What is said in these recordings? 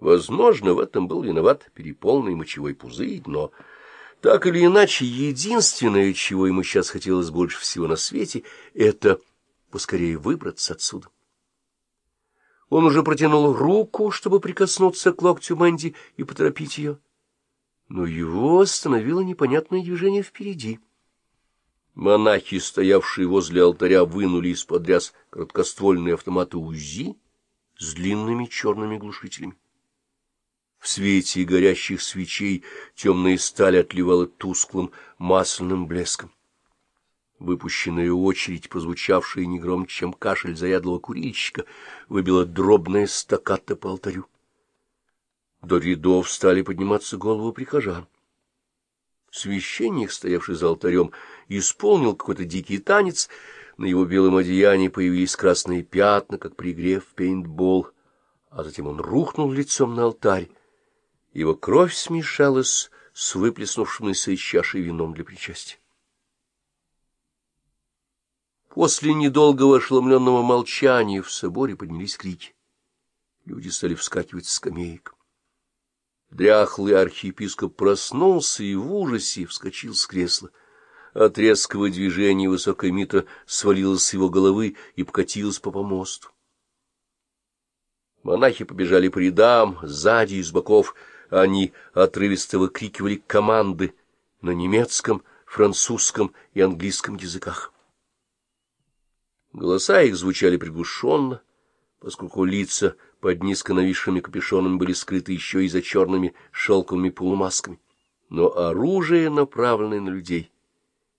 Возможно, в этом был виноват переполненный мочевой пузырь, но так или иначе, единственное, чего ему сейчас хотелось больше всего на свете, это поскорее выбраться отсюда. Он уже протянул руку, чтобы прикоснуться к локтю Мэнди и поторопить ее. Но его остановило непонятное движение впереди. Монахи, стоявшие возле алтаря, вынули из-под ряс короткоствольные автоматы УЗИ с длинными черными глушителями. В свете горящих свечей темная сталь отливала тусклым масляным блеском. Выпущенная очередь, прозвучавшая не громче, чем кашель заядлого курильщика, выбила дробное стаккато по алтарю. До рядов стали подниматься головы прихожан. Священник, стоявший за алтарем, исполнил какой-то дикий танец, на его белом одеянии появились красные пятна, как при игре в пейнтбол, а затем он рухнул лицом на алтарь, его кровь смешалась с выплеснувшимся из чаши вином для причастия. После недолгого ошеломленного молчания в соборе поднялись крики. Люди стали вскакивать с скамеек. Дряхлый архиепископ проснулся и в ужасе вскочил с кресла. От резкого движения высокая митра свалилась с его головы и покатилась по помосту. Монахи побежали по рядам, сзади и с боков — они отрывисто выкрикивали команды на немецком, французском и английском языках. Голоса их звучали приглушенно, поскольку лица под низко нависшими капюшонами были скрыты еще и за черными шелковыми полумасками. Но оружие, направленное на людей,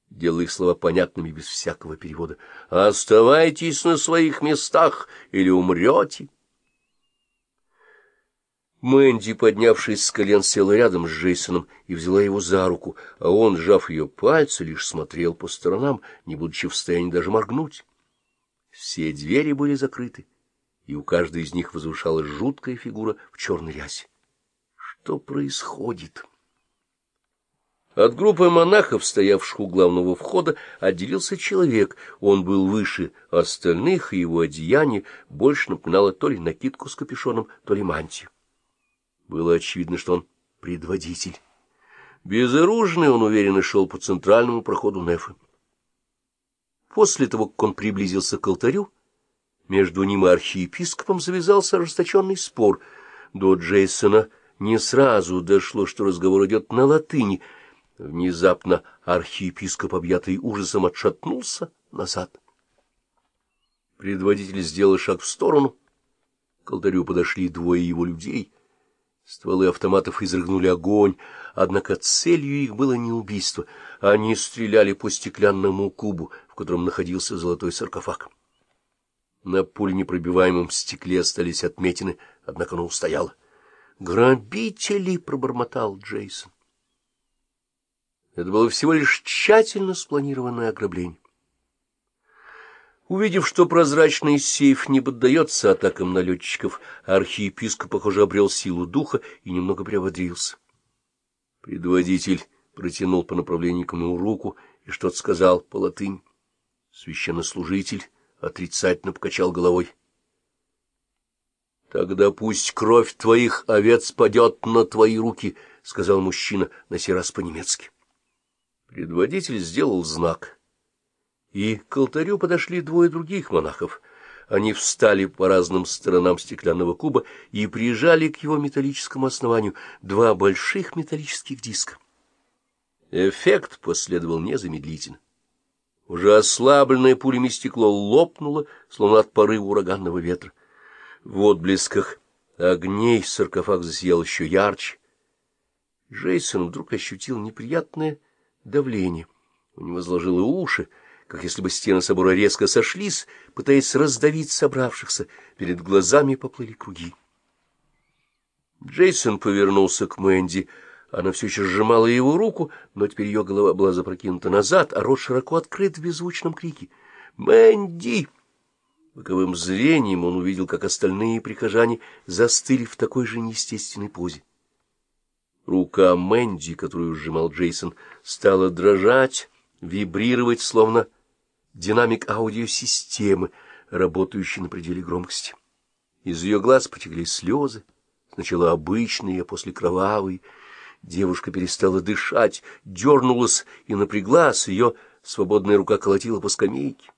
делало их слова понятными без всякого перевода. «Оставайтесь на своих местах или умрете!» Мэнди, поднявшись с колен, села рядом с Джейсоном и взяла его за руку, а он, сжав ее пальцы, лишь смотрел по сторонам, не будучи в состоянии даже моргнуть. Все двери были закрыты, и у каждой из них возвышалась жуткая фигура в черной рясе. Что происходит? От группы монахов, стоявших у главного входа, отделился человек. Он был выше остальных, и его одеяние больше напоминало то ли накидку с капюшоном, то ли мантию. Было очевидно, что он предводитель. Безоружный он уверенно шел по центральному проходу Нефы. После того, как он приблизился к алтарю, между ним и архиепископом завязался ожесточенный спор. До Джейсона не сразу дошло, что разговор идет на латыни. Внезапно архиепископ, объятый ужасом, отшатнулся назад. Предводитель сделал шаг в сторону. К алтарю подошли двое его людей — Стволы автоматов изрыгнули огонь, однако целью их было не убийство. Они стреляли по стеклянному кубу, в котором находился золотой саркофаг. На пуленепробиваемом стекле остались отметины, однако оно устояло. «Грабители!» — пробормотал Джейсон. Это было всего лишь тщательно спланированное ограбление. Увидев, что прозрачный сейф не поддается атакам налетчиков, архиепископ, похоже, обрел силу духа и немного приободрился. Предводитель протянул по направлению к нему руку и что-то сказал по латынь. Священнослужитель отрицательно покачал головой. — Тогда пусть кровь твоих овец падет на твои руки, — сказал мужчина на сей раз по-немецки. Предводитель сделал знак — и к алтарю подошли двое других монахов. Они встали по разным сторонам стеклянного куба и прижали к его металлическому основанию два больших металлических диска. Эффект последовал незамедлительно. Уже ослабленное пулями стекло лопнуло, словно от порыва ураганного ветра. В отблесках огней саркофаг засиял еще ярче. Джейсон вдруг ощутил неприятное давление. У него сложило уши, как если бы стены собора резко сошлись, пытаясь раздавить собравшихся, перед глазами поплыли круги. Джейсон повернулся к Мэнди. Она все еще сжимала его руку, но теперь ее голова была запрокинута назад, а рот широко открыт в беззвучном крике. «Мэнди!» Боковым зрением он увидел, как остальные прихожане застыли в такой же неестественной позе. Рука Мэнди, которую сжимал Джейсон, стала дрожать, вибрировать, словно динамик аудиосистемы, работающий на пределе громкости. Из ее глаз потекли слезы, сначала обычный, а после кровавый. Девушка перестала дышать, дернулась и напряглась, ее свободная рука колотила по скамейке.